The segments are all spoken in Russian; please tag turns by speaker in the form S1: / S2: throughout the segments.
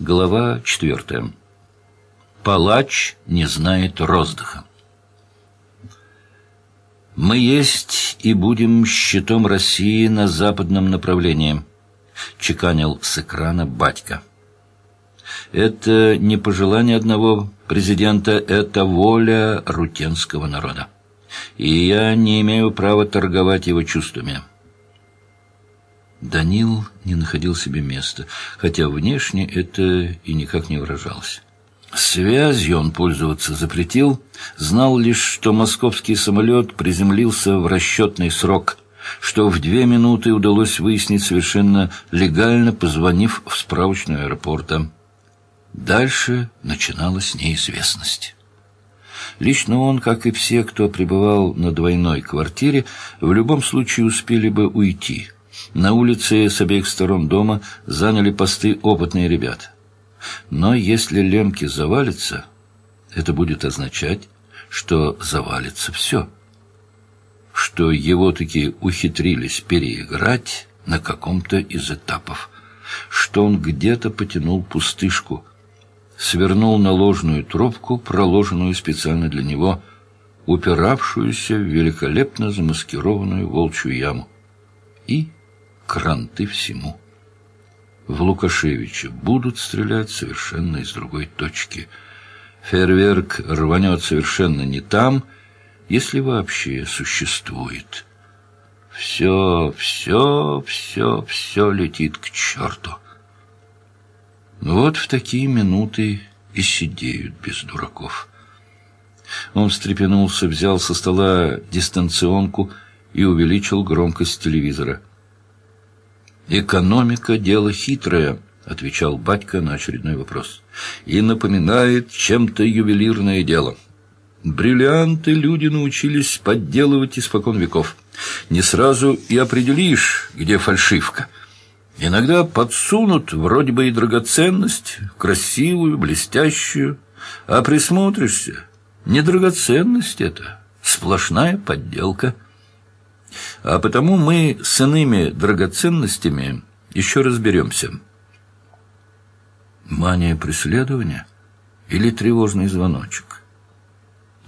S1: Глава четвертая. Палач не знает роздыха. Мы есть и будем щитом России на западном направлении, чеканил с экрана батька. Это не пожелание одного президента, это воля рутенского народа. И я не имею права торговать его чувствами. Данил не находил себе места, хотя внешне это и никак не выражалось. Связью он пользоваться запретил, знал лишь, что московский самолет приземлился в расчетный срок, что в две минуты удалось выяснить совершенно легально, позвонив в справочную аэропорта. Дальше начиналась неизвестность. Лично он, как и все, кто пребывал на двойной квартире, в любом случае успели бы уйти – на улице с обеих сторон дома заняли посты опытные ребята. Но если Лемки завалится, это будет означать, что завалится все. Что его таки ухитрились переиграть на каком-то из этапов. Что он где-то потянул пустышку, свернул на ложную тропку, проложенную специально для него, упиравшуюся в великолепно замаскированную волчью яму. И кранты всему. В Лукашевича будут стрелять совершенно из другой точки. Фейерверк рванет совершенно не там, если вообще существует. Все, все, все, все летит к черту. Вот в такие минуты и сидеют без дураков. Он встрепенулся, взял со стола дистанционку и увеличил громкость телевизора. «Экономика — дело хитрое», — отвечал батька на очередной вопрос. «И напоминает чем-то ювелирное дело. Бриллианты люди научились подделывать испокон веков. Не сразу и определишь, где фальшивка». Иногда подсунут вроде бы и драгоценность, красивую, блестящую, а присмотришься, не драгоценность это, сплошная подделка — а потому мы с иными драгоценностями еще разберемся. Мания преследования или тревожный звоночек?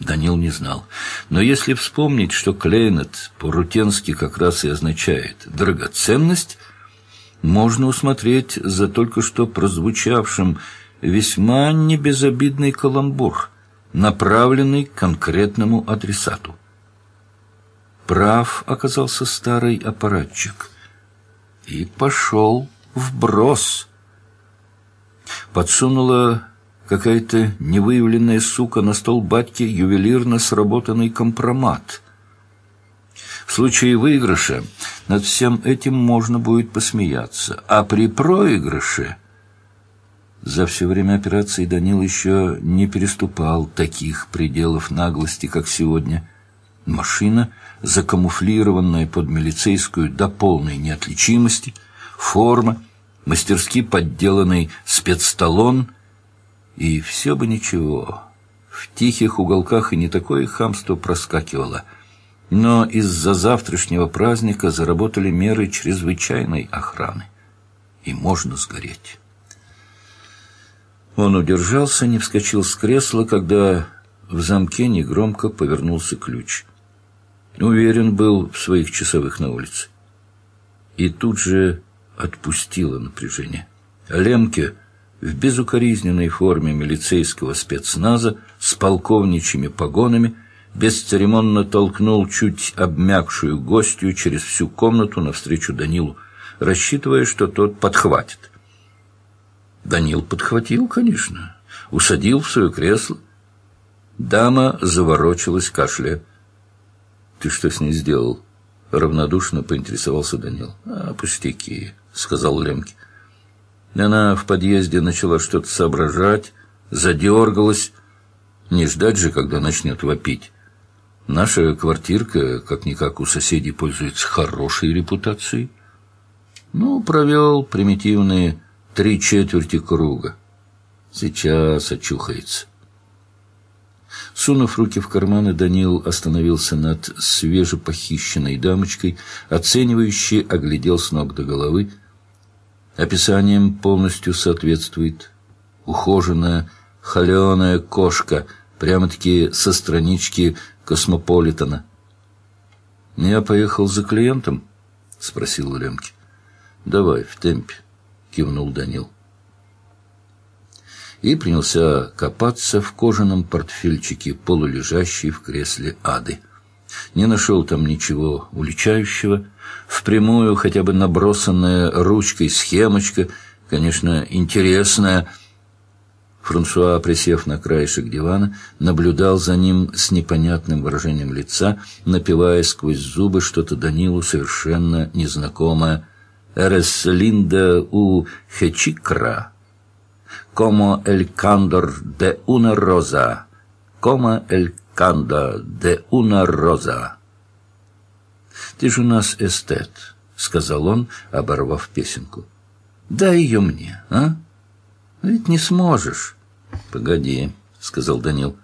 S1: Данил не знал. Но если вспомнить, что клейнет по-рутенски как раз и означает «драгоценность», можно усмотреть за только что прозвучавшим весьма небезобидный каламбур, направленный к конкретному адресату. Прав оказался старый аппаратчик. И пошел вброс. Подсунула какая-то невыявленная сука на стол батьки ювелирно сработанный компромат. В случае выигрыша над всем этим можно будет посмеяться, а при проигрыше... За все время операции Данил еще не переступал таких пределов наглости, как сегодня. Машина закамуфлированная под милицейскую до полной неотличимости, форма, мастерски подделанный спецталон, и все бы ничего. В тихих уголках и не такое хамство проскакивало. Но из-за завтрашнего праздника заработали меры чрезвычайной охраны. И можно сгореть. Он удержался, не вскочил с кресла, когда в замке негромко повернулся ключ. Уверен был в своих часовых на улице. И тут же отпустило напряжение. Лемке в безукоризненной форме милицейского спецназа с полковничьими погонами бесцеремонно толкнул чуть обмякшую гостью через всю комнату навстречу Данилу, рассчитывая, что тот подхватит. Данил подхватил, конечно, усадил в свое кресло. Дама заворочилась кашляя. «Ты что с ней сделал?» Равнодушно поинтересовался Данил. «А, пустяки», — сказал Лемки. Она в подъезде начала что-то соображать, задергалась. Не ждать же, когда начнет вопить. Наша квартирка, как-никак, у соседей пользуется хорошей репутацией. Ну, провел примитивные три четверти круга. Сейчас очухается. Сунув руки в карманы, Данил остановился над свежепохищенной дамочкой, оценивающий оглядел с ног до головы. Описанием полностью соответствует. ухоженная, холеная кошка, прямо-таки со странички Космополитена. «Я поехал за клиентом?» — спросил Лемке. «Давай, в темпе», — кивнул Данил. И принялся копаться в кожаном портфельчике, полулежащей в кресле ады. Не нашел там ничего уличающего. Впрямую хотя бы набросанная ручкой схемочка, конечно, интересная. Франсуа, присев на краешек дивана, наблюдал за ним с непонятным выражением лица, напевая сквозь зубы что-то Данилу совершенно незнакомое. «Эрес линда у хечикра, como el candor de una rosa, como el Канда де уна роза. «Ты же у нас эстет», — сказал он, оборвав песенку. «Дай ее мне, а? Ведь не сможешь». «Погоди», — сказал Данил.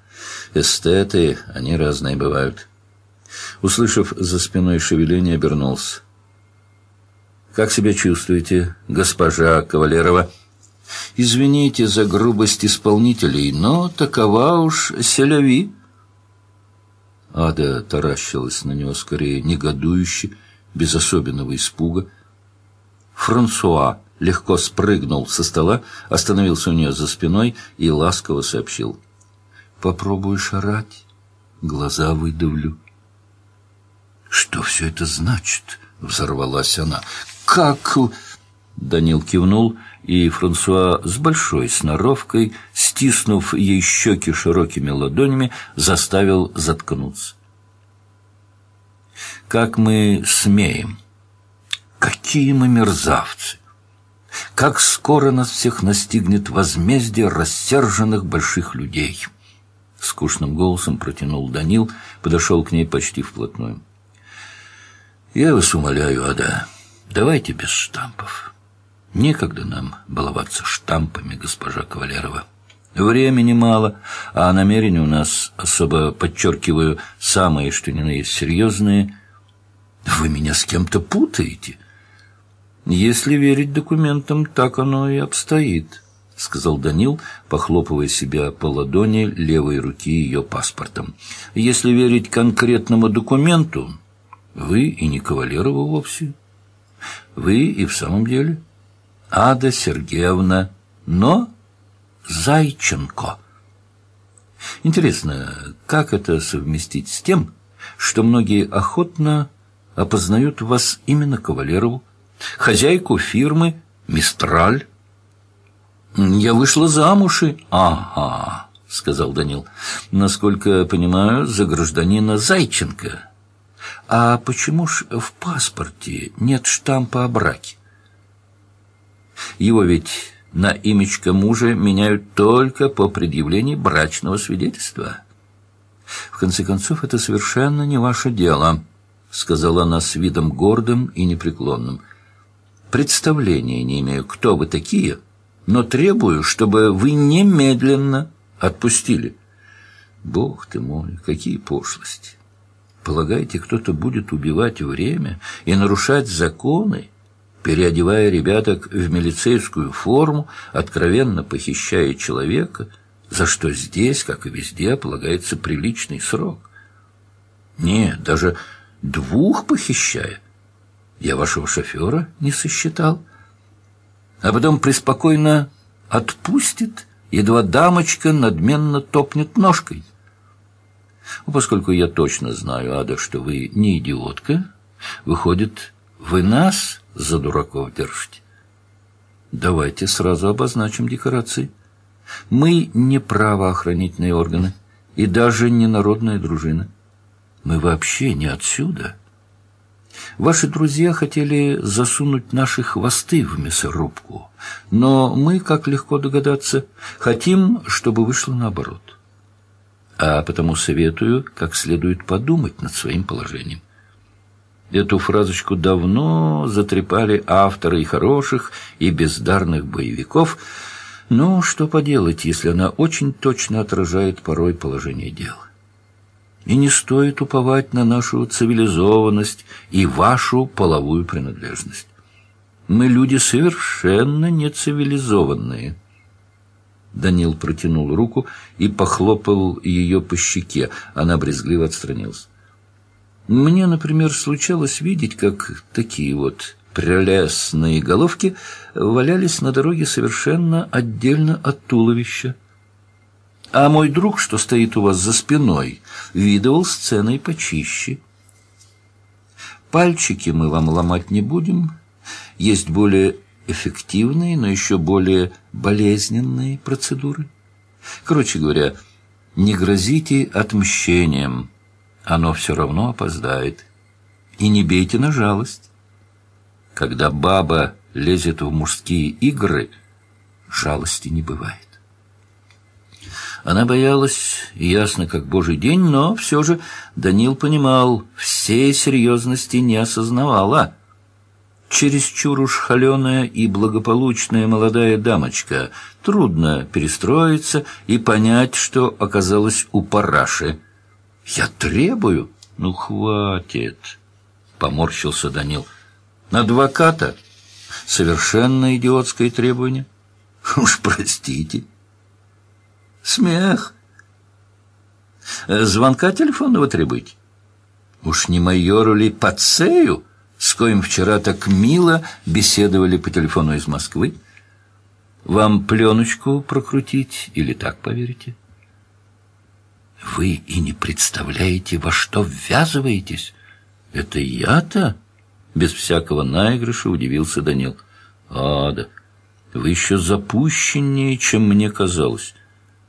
S1: «Эстеты, они разные бывают». Услышав за спиной шевеление, обернулся. «Как себя чувствуете, госпожа Кавалерова?» «Извините за грубость исполнителей, но такова уж селяви». Ада таращилась на него скорее негодующе, без особенного испуга. Франсуа легко спрыгнул со стола, остановился у нее за спиной и ласково сообщил. «Попробуешь орать, глаза выдавлю». «Что все это значит?» — взорвалась она. «Как...» Данил кивнул, и Франсуа с большой сноровкой, стиснув ей щеки широкими ладонями, заставил заткнуться. «Как мы смеем! Какие мы мерзавцы! Как скоро нас всех настигнет возмездие рассерженных больших людей!» Скучным голосом протянул Данил, подошел к ней почти вплотную. «Я вас умоляю, Ада, давайте без штампов». Некогда нам баловаться штампами, госпожа Кавалерова. Времени мало, а намерения у нас, особо подчеркиваю, самые, что ни на есть, серьезные. Вы меня с кем-то путаете. Если верить документам, так оно и обстоит, — сказал Данил, похлопывая себя по ладони левой руки ее паспортом. Если верить конкретному документу, вы и не Кавалерова вовсе. Вы и в самом деле Ада Сергеевна, но Зайченко. Интересно, как это совместить с тем, что многие охотно опознают вас именно Кавалерову, хозяйку фирмы «Мистраль»? «Я вышла замуж и...» «Ага», — сказал Данил. «Насколько понимаю, за гражданина Зайченко. А почему ж в паспорте нет штампа о браке?» Его ведь на имечко мужа меняют только по предъявлении брачного свидетельства. В конце концов, это совершенно не ваше дело, сказала она с видом гордым и непреклонным. Представления не имею, кто вы такие, но требую, чтобы вы немедленно отпустили. Бог ты мой, какие пошлости! Полагаете, кто-то будет убивать время и нарушать законы, переодевая ребяток в милицейскую форму, откровенно похищая человека, за что здесь, как и везде, полагается приличный срок. Нет, даже двух похищая. Я вашего шофера не сосчитал. А потом преспокойно отпустит, едва дамочка надменно топнет ножкой. Поскольку я точно знаю, Ада, что вы не идиотка, выходит, вы нас за дураков держите. Давайте сразу обозначим декорации. Мы не правоохранительные органы и даже не народная дружина. Мы вообще не отсюда. Ваши друзья хотели засунуть наши хвосты в мясорубку, но мы, как легко догадаться, хотим, чтобы вышло наоборот. А потому советую как следует подумать над своим положением. Эту фразочку давно затрепали авторы и хороших, и бездарных боевиков. Но что поделать, если она очень точно отражает порой положение дела. И не стоит уповать на нашу цивилизованность и вашу половую принадлежность. Мы люди совершенно не цивилизованные. Данил протянул руку и похлопал ее по щеке. Она брезгливо отстранилась. Мне, например, случалось видеть, как такие вот прелестные головки валялись на дороге совершенно отдельно от туловища. А мой друг, что стоит у вас за спиной, видывал сцены почище. Пальчики мы вам ломать не будем. Есть более эффективные, но еще более болезненные процедуры. Короче говоря, не грозите отмщением. Оно все равно опоздает. И не бейте на жалость. Когда баба лезет в мужские игры, жалости не бывает. Она боялась, ясно как божий день, но все же Данил понимал, всей серьезности не осознавала. Чересчур уж холеная и благополучная молодая дамочка. Трудно перестроиться и понять, что оказалось у параши. «Я требую?» «Ну, хватит!» — поморщился Данил. «Адвоката? Совершенно идиотское требование. Уж простите». Смех. Звонка телефонного требуете? Уж не майору ли Пацею, с коим вчера так мило беседовали по телефону из Москвы? Вам пленочку прокрутить или так поверите? Вы и не представляете, во что ввязываетесь. Это я-то? Без всякого наигрыша удивился Данил. А, да, вы еще запущеннее, чем мне казалось.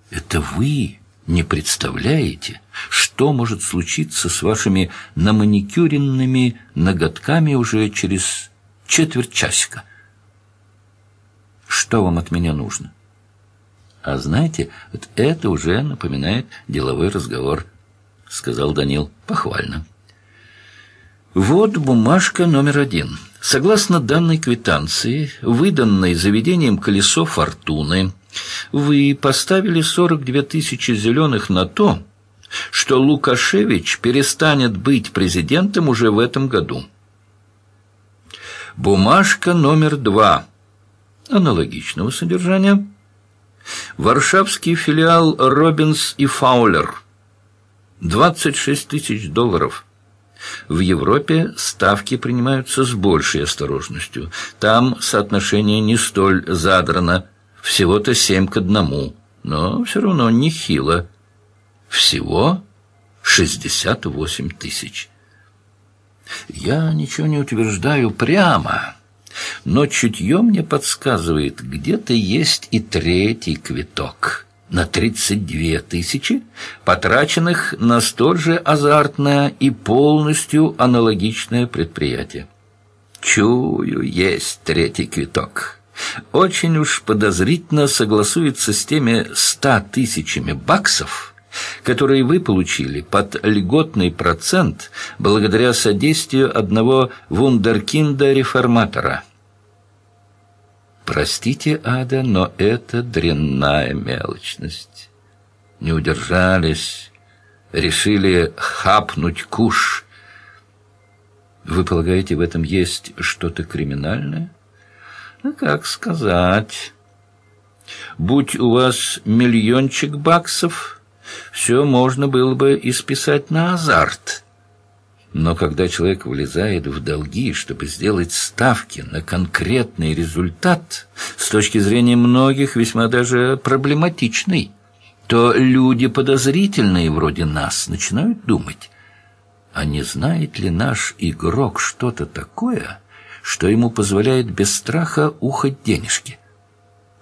S1: Это вы не представляете, что может случиться с вашими наманикюренными ноготками уже через четверть часика. Что вам от меня нужно? А знаете, вот это уже напоминает деловой разговор, сказал Данил похвально. Вот бумажка номер один. Согласно данной квитанции, выданной заведением «Колесо фортуны», вы поставили 42 тысячи зеленых на то, что Лукашевич перестанет быть президентом уже в этом году. Бумажка номер два аналогичного содержания. Варшавский филиал «Робинс и Фаулер». 26 тысяч долларов. В Европе ставки принимаются с большей осторожностью. Там соотношение не столь задрано – всего-то семь к одному, но все равно нехило. Всего шестьдесят восемь тысяч. Я ничего не утверждаю прямо, но чутье мне подсказывает, где-то есть и третий квиток на тридцать две тысячи, потраченных на столь же азартное и полностью аналогичное предприятие. Чую, есть третий квиток очень уж подозрительно согласуется с теми ста тысячами баксов, которые вы получили под льготный процент благодаря содействию одного вундеркинда-реформатора. Простите, Ада, но это дрянная мелочность. Не удержались, решили хапнуть куш. Вы полагаете, в этом есть что-то криминальное? Ну, как сказать. Будь у вас миллиончик баксов, все можно было бы исписать на азарт. Но когда человек влезает в долги, чтобы сделать ставки на конкретный результат, с точки зрения многих весьма даже проблематичный, то люди подозрительные вроде нас начинают думать, а не знает ли наш игрок что-то такое, что ему позволяет без страха ухать денежки.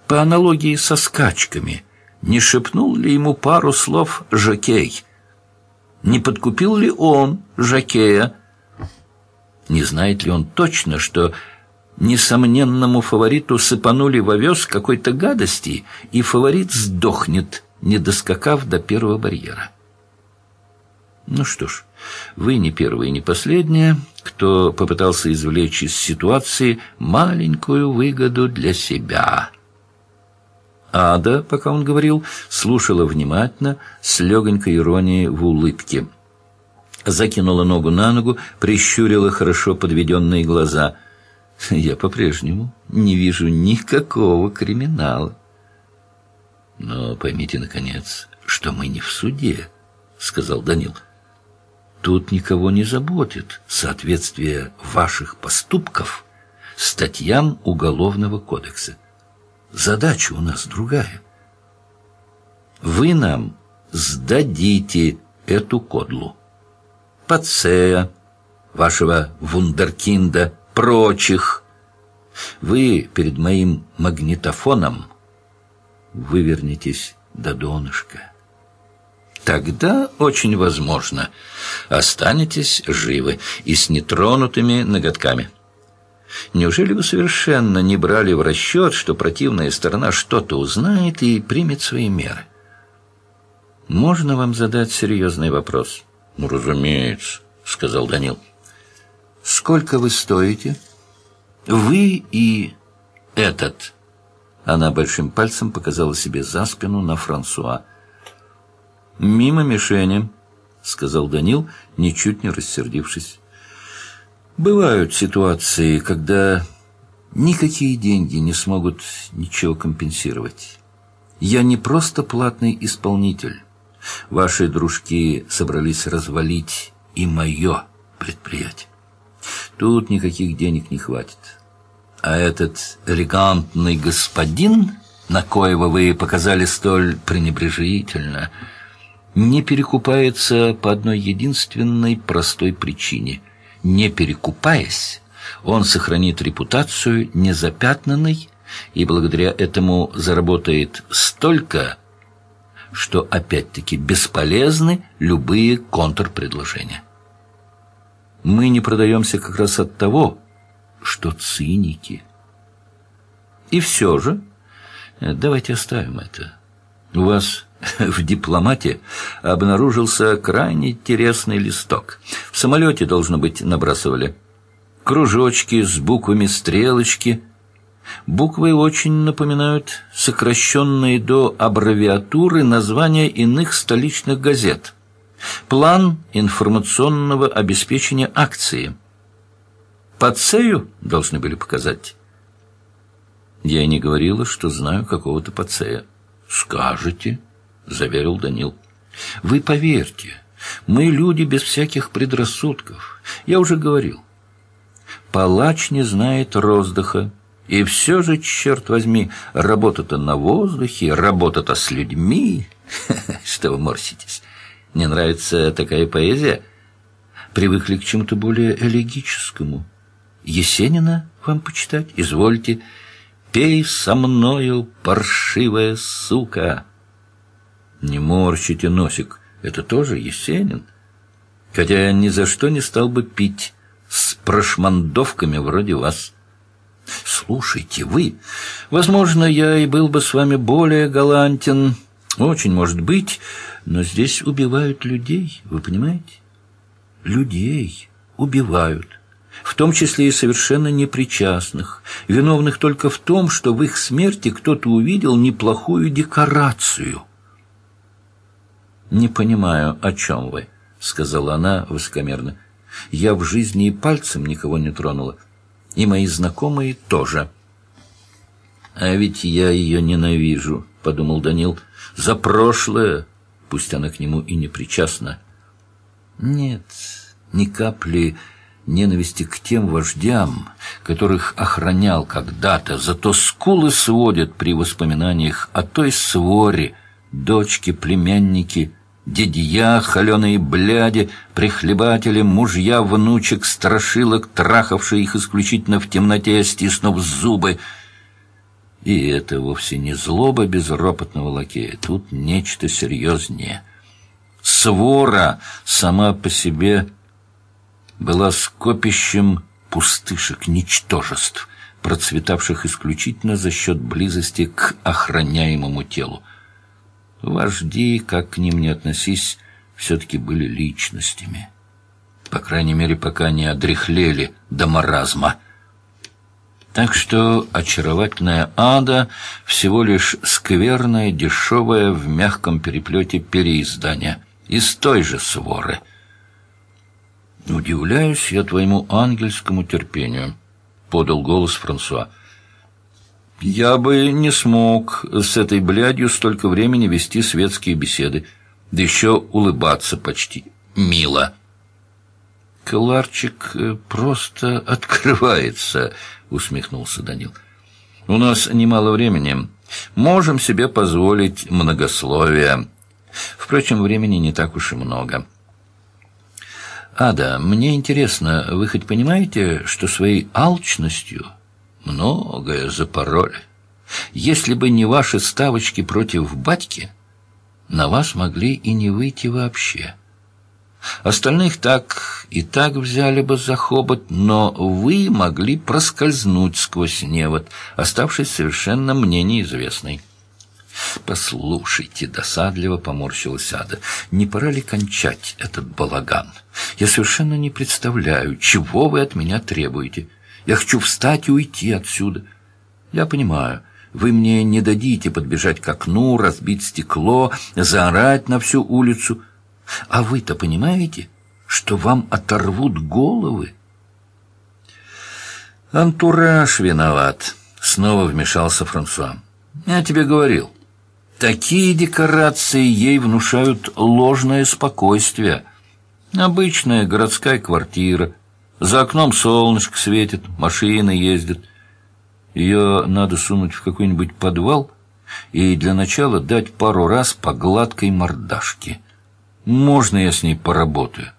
S1: По аналогии со скачками, не шепнул ли ему пару слов «Жокей»? Не подкупил ли он Жокея? Не знает ли он точно, что несомненному фавориту сыпанули в овес какой-то гадости, и фаворит сдохнет, не доскакав до первого барьера? Ну что ж, вы не первые, не последняя, кто попытался извлечь из ситуации маленькую выгоду для себя. Ада, пока он говорил, слушала внимательно, с легонькой иронией в улыбке. Закинула ногу на ногу, прищурила хорошо подведенные глаза. «Я по-прежнему не вижу никакого криминала». Но поймите, наконец, что мы не в суде, — сказал Данил. Тут никого не заботит соответствие ваших поступков статьям Уголовного кодекса. Задача у нас другая. Вы нам сдадите эту кодлу. Пацея, вашего вундеркинда, прочих. Вы перед моим магнитофоном вывернетесь до донышка. Тогда, очень возможно, останетесь живы и с нетронутыми ноготками. Неужели вы совершенно не брали в расчет, что противная сторона что-то узнает и примет свои меры? Можно вам задать серьезный вопрос? Ну, разумеется, сказал Данил. Сколько вы стоите? Вы и этот. Она большим пальцем показала себе за спину на Франсуа. «Мимо мишени», — сказал Данил, ничуть не рассердившись. «Бывают ситуации, когда никакие деньги не смогут ничего компенсировать. Я не просто платный исполнитель. Ваши дружки собрались развалить и мое предприятие. Тут никаких денег не хватит. А этот элегантный господин, на коего вы показали столь пренебрежительно, не перекупается по одной единственной простой причине. Не перекупаясь, он сохранит репутацию незапятнанной и благодаря этому заработает столько, что опять-таки бесполезны любые контрпредложения. Мы не продаемся как раз от того, что циники. И все же, давайте оставим это. У вас в дипломате обнаружился крайне интересный листок. В самолете, должно быть, набрасывали. Кружочки с буквами стрелочки. Буквы очень напоминают сокращенные до аббревиатуры названия иных столичных газет. План информационного обеспечения акции. Пацею должны были показать. Я не говорила, что знаю какого-то пацея. Скажете, заверил Данил. Вы поверьте, мы люди без всяких предрассудков. Я уже говорил. Палач не знает роздыха. И все же, черт возьми, работа-то на воздухе, работа-то с людьми. Что вы морщитесь? Не нравится такая поэзия? Привыкли к чему-то более элегическому. Есенина вам почитать? Извольте. Пей со мною, паршивая сука. Не морщите носик. Это тоже Есенин. Хотя я ни за что не стал бы пить с прошмандовками вроде вас. Слушайте, вы... Возможно, я и был бы с вами более галантен... Очень может быть, но здесь убивают людей, вы понимаете? Людей убивают, в том числе и совершенно непричастных, виновных только в том, что в их смерти кто-то увидел неплохую декорацию. «Не понимаю, о чем вы», — сказала она высокомерно. «Я в жизни и пальцем никого не тронула, и мои знакомые тоже». «А ведь я ее ненавижу», — подумал Данил, — за прошлое, пусть она к нему и не причастна. Нет, ни капли ненависти к тем вождям, которых охранял когда-то, зато скулы сводят при воспоминаниях о той своре, дочки, племянники, дедья, холеные бляди, прихлебатели, мужья, внучек, страшилок, трахавшие их исключительно в темноте, стиснув зубы — и это вовсе не злоба безропотного лакея. Тут нечто серьезнее. Свора сама по себе была скопищем пустышек, ничтожеств, процветавших исключительно за счет близости к охраняемому телу. Вожди, как к ним не относись, все-таки были личностями. По крайней мере, пока не одряхлели до маразма — так что очаровательная ада всего лишь скверное, дешевое в мягком переплете переиздание из той же своры. «Удивляюсь я твоему ангельскому терпению», — подал голос Франсуа. Я бы не смог с этой блядью столько времени вести светские беседы, да еще улыбаться почти мило. Кларчик э, просто открывается, усмехнулся Данил. У нас немало времени. Можем себе позволить многословие. Впрочем, времени не так уж и много. Ада, мне интересно, вы хоть понимаете, что своей алчностью многое запороли? Если бы не ваши ставочки против батьки, на вас могли и не выйти вообще. Остальных так и так взяли бы за хобот, но вы могли проскользнуть сквозь невод, оставшись совершенно мне неизвестной. «Послушайте», — досадливо поморщилась Ада, — «не пора ли кончать этот балаган? Я совершенно не представляю, чего вы от меня требуете. Я хочу встать и уйти отсюда. Я понимаю, вы мне не дадите подбежать к окну, разбить стекло, заорать на всю улицу. А вы-то понимаете, что вам оторвут головы?» «Антураж виноват», — снова вмешался Франсуа. «Я тебе говорил». Такие декорации ей внушают ложное спокойствие. Обычная городская квартира. За окном солнышко светит, машины ездят. Ее надо сунуть в какой-нибудь подвал и для начала дать пару раз по гладкой мордашке. Можно я с ней поработаю?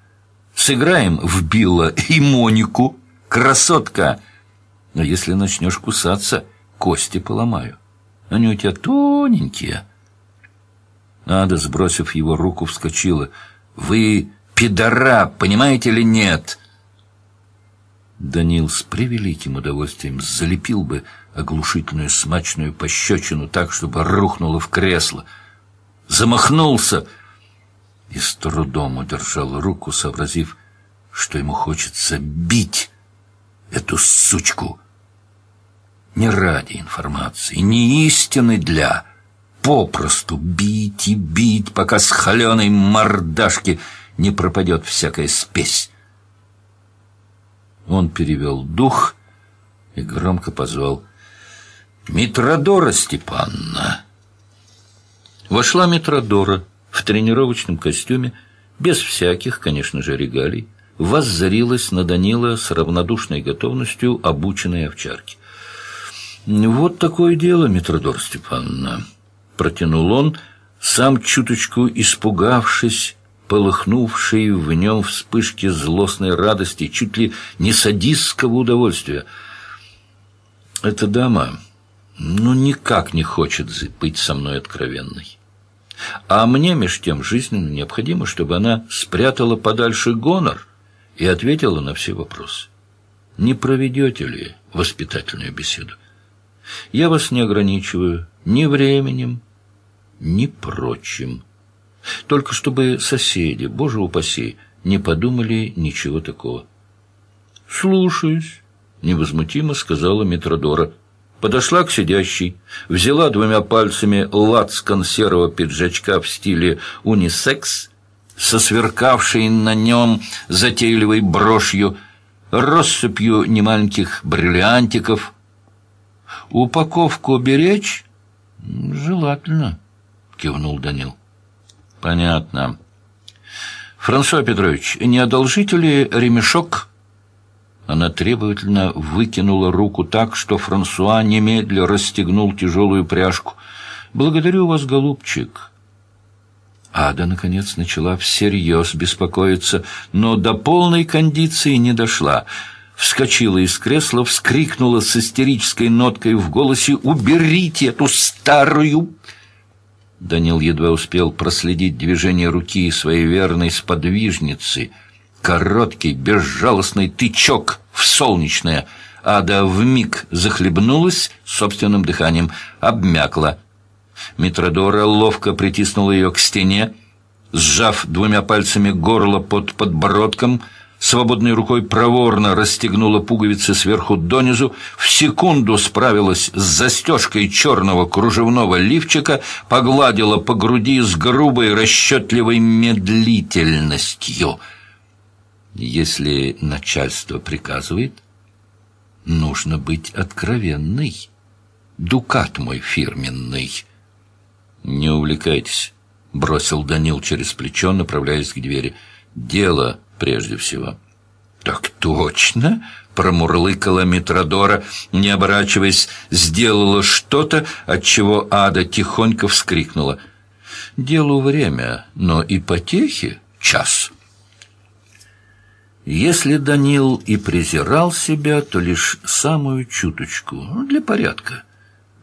S1: Сыграем в Билла и Монику. Красотка! Но если начнешь кусаться, кости поломаю. Они у тебя тоненькие. Ада, сбросив его руку, вскочила. «Вы пидора, понимаете или нет?» Данил с превеликим удовольствием залепил бы оглушительную смачную пощечину так, чтобы рухнуло в кресло. Замахнулся и с трудом удержал руку, сообразив, что ему хочется бить эту сучку не ради информации, не истины для, попросту бить и бить, пока с холеной мордашки не пропадет всякая спесь. Он перевел дух и громко позвал «Митродора Степанна!» Вошла Митродора в тренировочном костюме, без всяких, конечно же, регалий, воззрилась на Данила с равнодушной готовностью обученной овчарки. «Вот такое дело, Митродор Степановна», — протянул он, сам чуточку испугавшись, полыхнувшей в нем вспышки злостной радости, чуть ли не садистского удовольствия. «Эта дама, ну, никак не хочет быть со мной откровенной. А мне, меж тем, жизненно необходимо, чтобы она спрятала подальше гонор и ответила на все вопросы. Не проведете ли воспитательную беседу? Я вас не ограничиваю ни временем, ни прочим. Только чтобы соседи, боже упаси, не подумали ничего такого. «Слушаюсь», — невозмутимо сказала Митродора. Подошла к сидящей, взяла двумя пальцами лацкан серого пиджачка в стиле унисекс, со сверкавшей на нем затейливой брошью, россыпью немаленьких бриллиантиков — Упаковку беречь? Желательно, кивнул Данил. Понятно. Франсуа Петрович, не одолжите ли ремешок? Она требовательно выкинула руку так, что Франсуа немедля расстегнул тяжелую пряжку. «Благодарю вас, голубчик». Ада, наконец, начала всерьез беспокоиться, но до полной кондиции не дошла — вскочила из кресла, вскрикнула с истерической ноткой в голосе «Уберите эту старую!» Данил едва успел проследить движение руки своей верной сподвижницы. Короткий, безжалостный тычок в солнечное. Ада вмиг захлебнулась собственным дыханием, обмякла. Митродора ловко притиснула ее к стене, сжав двумя пальцами горло под подбородком — свободной рукой проворно расстегнула пуговицы сверху донизу, в секунду справилась с застежкой черного кружевного лифчика, погладила по груди с грубой расчетливой медлительностью. Если начальство приказывает, нужно быть откровенной. Дукат мой фирменный». «Не увлекайтесь», — бросил Данил через плечо, направляясь к двери. «Дело прежде всего». «Так точно!» — промурлыкала Митродора, не оборачиваясь, сделала что-то, от чего Ада тихонько вскрикнула. «Делу время, но и потехи — час». Если Данил и презирал себя, то лишь самую чуточку, ну, для порядка.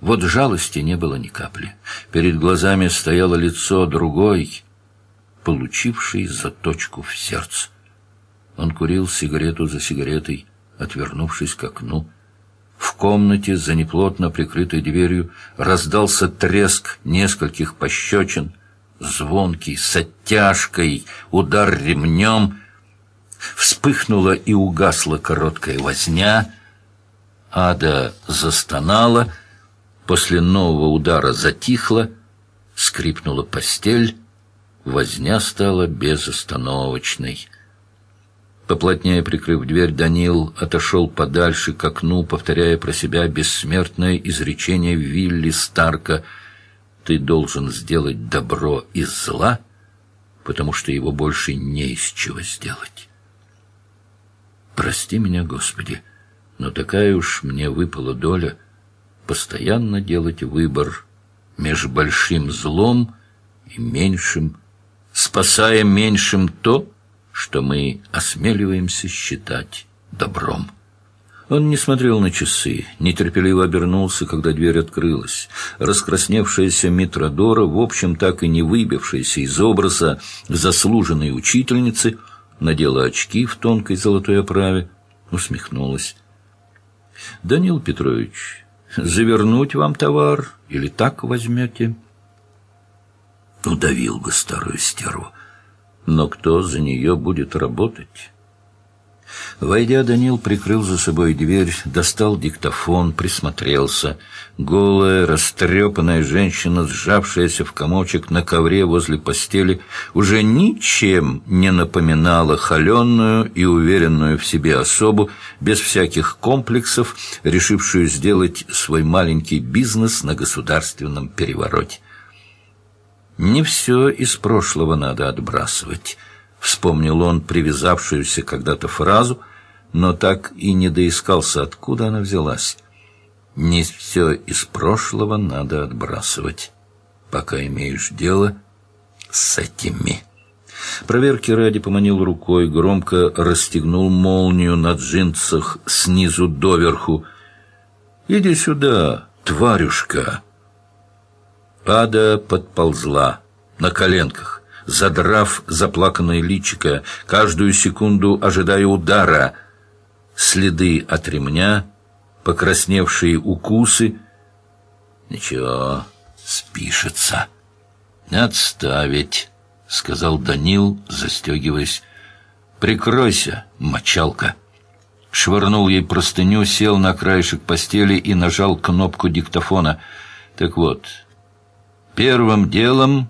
S1: Вот жалости не было ни капли. Перед глазами стояло лицо другой, получившей заточку в сердце. Он курил сигарету за сигаретой, отвернувшись к окну. В комнате за неплотно прикрытой дверью раздался треск нескольких пощечин, звонкий, с оттяжкой, удар ремнем. Вспыхнула и угасла короткая возня. Ада застонала, после нового удара затихла, скрипнула постель, возня стала безостановочной. Поплотнее прикрыв дверь, Данил отошел подальше к окну, повторяя про себя бессмертное изречение Вилли Старка «Ты должен сделать добро из зла, потому что его больше не из чего сделать». «Прости меня, Господи, но такая уж мне выпала доля постоянно делать выбор между большим злом и меньшим, спасая меньшим то, что мы осмеливаемся считать добром. Он не смотрел на часы, нетерпеливо обернулся, когда дверь открылась. Раскрасневшаяся Митродора, в общем, так и не выбившаяся из образа заслуженной учительницы, надела очки в тонкой золотой оправе, усмехнулась. «Данил Петрович, завернуть вам товар или так возьмете?» Удавил бы старую стерву. Но кто за нее будет работать? Войдя, Данил прикрыл за собой дверь, достал диктофон, присмотрелся. Голая, растрепанная женщина, сжавшаяся в комочек на ковре возле постели, уже ничем не напоминала холеную и уверенную в себе особу, без всяких комплексов, решившую сделать свой маленький бизнес на государственном перевороте. Не все из прошлого надо отбрасывать, вспомнил он привязавшуюся когда-то фразу, но так и не доискался, откуда она взялась. Не все из прошлого надо отбрасывать, пока имеешь дело с этими. Проверки ради поманил рукой, громко расстегнул молнию на джинсах снизу доверху. «Иди сюда, тварюшка!» Ада подползла на коленках, задрав заплаканное личико, каждую секунду ожидая удара. Следы от ремня, покрасневшие укусы. Ничего, спишется. «Отставить», — сказал Данил, застегиваясь. «Прикройся, мочалка». Швырнул ей простыню, сел на краешек постели и нажал кнопку диктофона. «Так вот, Первым делом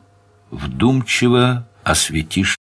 S1: вдумчиво осветишь